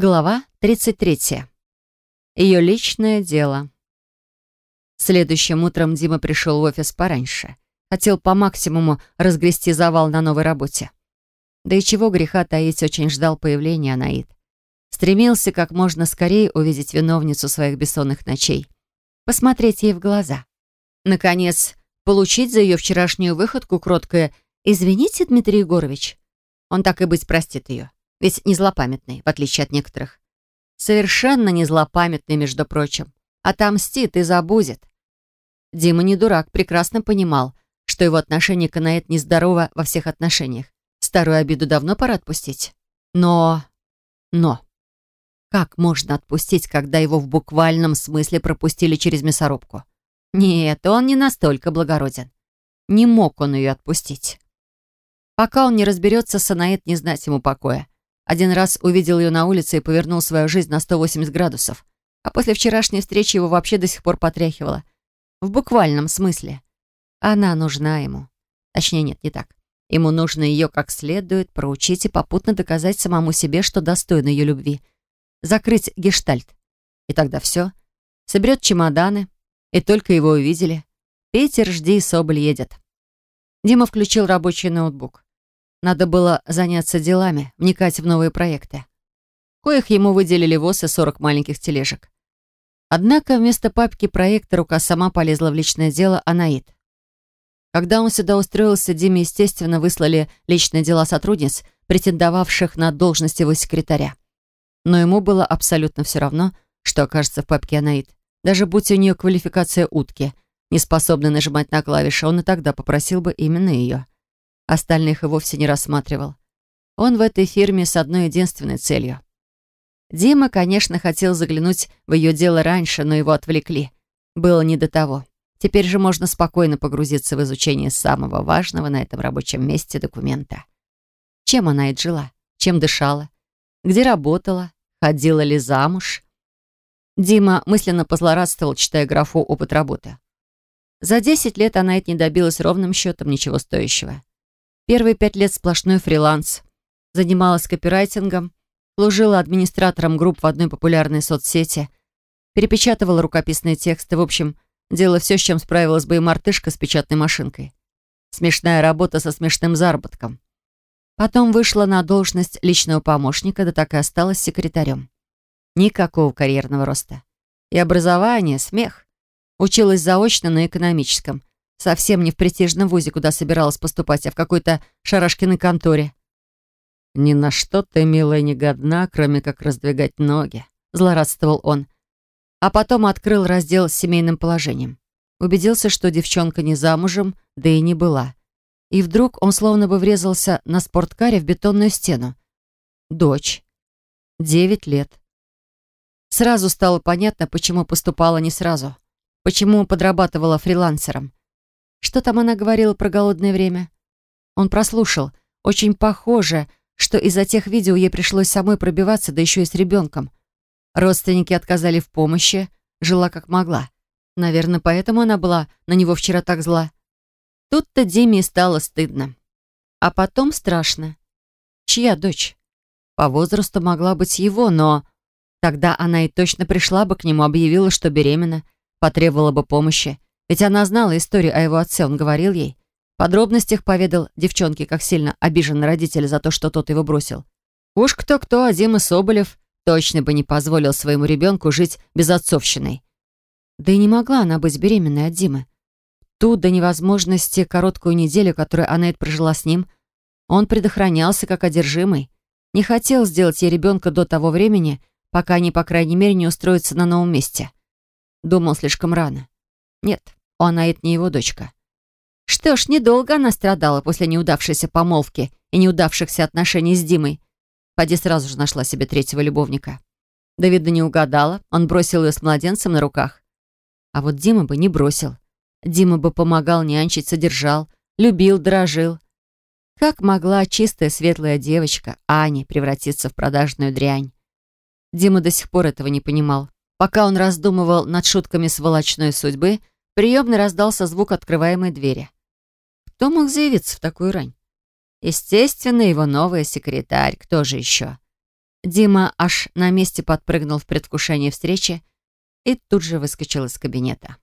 Глава 33. Ее личное дело. Следующим утром Дима пришел в офис пораньше. Хотел по максимуму разгрести завал на новой работе. Да и чего греха таить, очень ждал появления Анаид. Стремился как можно скорее увидеть виновницу своих бессонных ночей. Посмотреть ей в глаза. Наконец, получить за ее вчерашнюю выходку кроткое «Извините, Дмитрий Егорович». Он так и быть простит ее. Ведь не злопамятный, в отличие от некоторых. Совершенно не злопамятный, между прочим. Отомстит и забудет. Дима не дурак, прекрасно понимал, что его отношение к Анаэт нездорово во всех отношениях. Старую обиду давно пора отпустить. Но... Но... Как можно отпустить, когда его в буквальном смысле пропустили через мясорубку? Нет, он не настолько благороден. Не мог он ее отпустить. Пока он не разберется, Санаэт не знать ему покоя. Один раз увидел ее на улице и повернул свою жизнь на 180 градусов. А после вчерашней встречи его вообще до сих пор потряхивало. В буквальном смысле. Она нужна ему. Точнее, нет, не так. Ему нужно ее как следует проучить и попутно доказать самому себе, что достойна ее любви. Закрыть гештальт. И тогда все. Соберет чемоданы. И только его увидели. Питер, жди, Соболь едет. Дима включил рабочий ноутбук. Надо было заняться делами, вникать в новые проекты. Коих ему выделили ВОЗ и 40 маленьких тележек. Однако вместо папки проекта рука сама полезла в личное дело Анаид. Когда он сюда устроился, Диме, естественно, выслали личные дела сотрудниц, претендовавших на должность его секретаря. Но ему было абсолютно все равно, что окажется в папке Анаид. Даже будь у нее квалификация утки, не способная нажимать на клавиши, он и тогда попросил бы именно ее. Остальных и вовсе не рассматривал. Он в этой фирме с одной единственной целью. Дима, конечно, хотел заглянуть в ее дело раньше, но его отвлекли. Было не до того. Теперь же можно спокойно погрузиться в изучение самого важного на этом рабочем месте документа. Чем она и жила? Чем дышала? Где работала? Ходила ли замуж? Дима мысленно позлорадствовал, читая графу «Опыт работы». За 10 лет она не добилась ровным счетом ничего стоящего. Первые пять лет сплошной фриланс. Занималась копирайтингом, служила администратором групп в одной популярной соцсети, перепечатывала рукописные тексты, в общем, делала все, с чем справилась бы и мартышка с печатной машинкой. Смешная работа со смешным заработком. Потом вышла на должность личного помощника, да так и осталась секретарем. Никакого карьерного роста. И образование, смех. Училась заочно на экономическом. Совсем не в престижном вузе, куда собиралась поступать, а в какой-то шарашкиной конторе. «Ни на что ты, милая, не годна, кроме как раздвигать ноги», — злорадствовал он. А потом открыл раздел с семейным положением. Убедился, что девчонка не замужем, да и не была. И вдруг он словно бы врезался на спорткаре в бетонную стену. Дочь. Девять лет. Сразу стало понятно, почему поступала не сразу. Почему подрабатывала фрилансером. Что там она говорила про голодное время? Он прослушал. Очень похоже, что из-за тех видео ей пришлось самой пробиваться, да еще и с ребенком. Родственники отказали в помощи, жила как могла. Наверное, поэтому она была на него вчера так зла. Тут-то Диме стало стыдно. А потом страшно. Чья дочь? По возрасту могла быть его, но... Тогда она и точно пришла бы к нему, объявила, что беременна, потребовала бы помощи. Ведь она знала историю о его отце, он говорил ей. В подробностях поведал девчонке, как сильно обижен на родителя за то, что тот его бросил. Уж кто-кто, а Дима Соболев точно бы не позволил своему ребенку жить без отцовщины. Да и не могла она быть беременной от Димы. Ту до невозможности короткую неделю, которую Аннет прожила с ним, он предохранялся как одержимый. Не хотел сделать ей ребенка до того времени, пока они, по крайней мере, не устроятся на новом месте. Думал слишком рано. Нет, она это не его дочка. Что ж, недолго она страдала после неудавшейся помолвки и неудавшихся отношений с Димой. Поди сразу же нашла себе третьего любовника. Да, видно, не угадала. Он бросил ее с младенцем на руках. А вот Дима бы не бросил. Дима бы помогал нянчить, содержал, любил, дорожил. Как могла чистая светлая девочка Ани превратиться в продажную дрянь? Дима до сих пор этого не понимал. Пока он раздумывал над шутками сволочной судьбы, приемный раздался звук открываемой двери. Кто мог заявиться в такую рань? Естественно, его новая секретарь. Кто же еще? Дима аж на месте подпрыгнул в предвкушении встречи и тут же выскочил из кабинета.